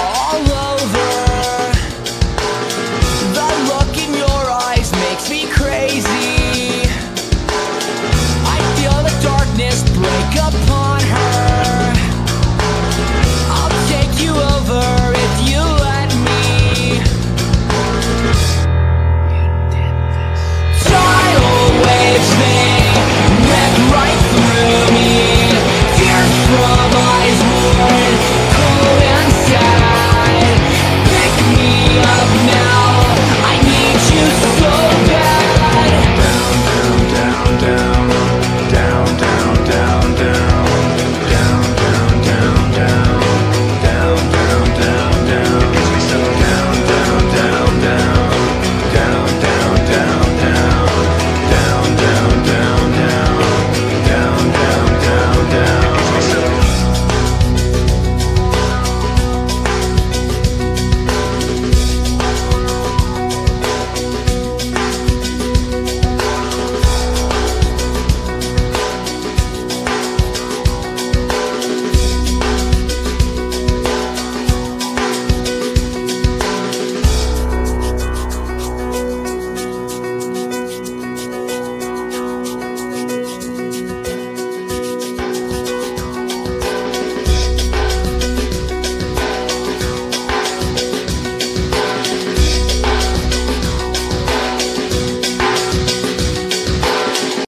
all